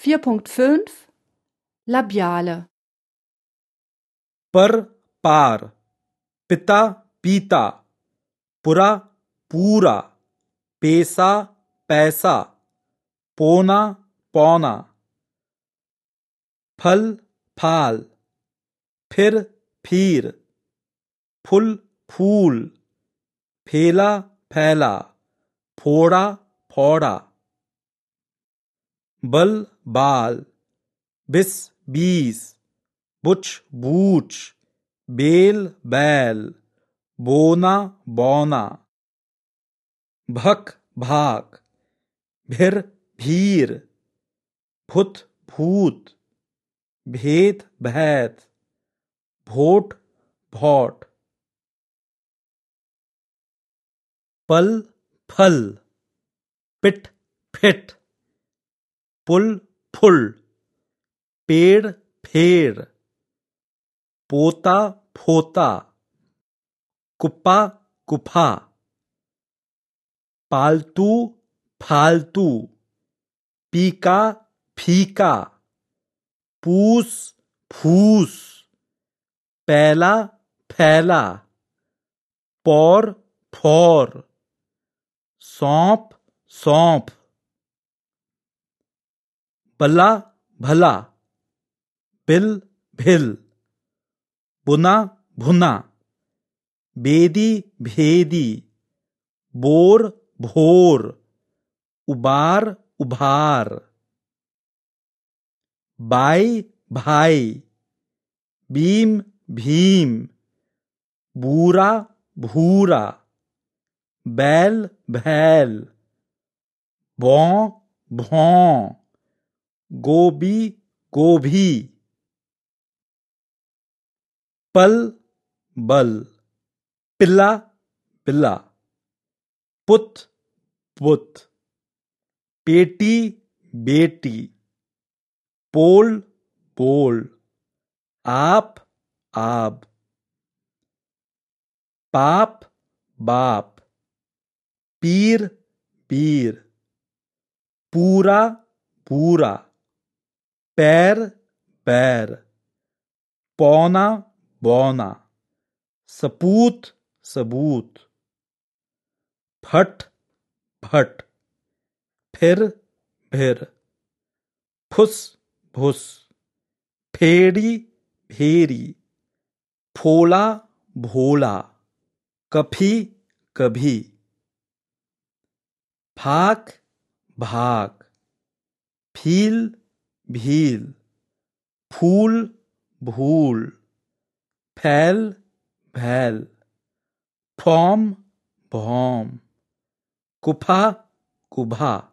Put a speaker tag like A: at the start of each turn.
A: 4.5 Labiale.
B: पर पार पिता पीता पुरा पूरा पैसा पैसा पौना पौना फल फाल फिर फिर फुल फूल फैला फैला फोड़ा फोड़ा बल बाल, बिस बीस बुच बूच बेल बैल, बोना बौना भक भाक भिर भीर भूत भूत भेद भैत, भोट भौट। पल फल, पिट फिट, पुल फुल, पेड़ फेर, पोता फोता, कुप्पा कुफा, पालतू फालतू, पीका फीका, पूस फूस, पैला फैला, पौर फौर सौंप सौंप बला भला, बिल, भिल, बुना, भुना, बेदी, भेदी, बोर, भोर, उबार, उभार, बाई, भाई, बीम, भीम, बूरा, भूरा, बैल भैल भौं भौं गोभी गोभी। पल, बल। पिल्ला पिल्ला। पुत पुत। पेटी, बेटी। पोल पोल। आप आप। पाप, बाप। पीर पीर। पूरा पूरा। पैर पैर पौना बौना सपूत सबूत फट फट फिर फिर फुस भुस फेरी फोला भोला कभी कभी भाक फील भील फूल भूल फैल भैल फॉम भौम कुफा कुभा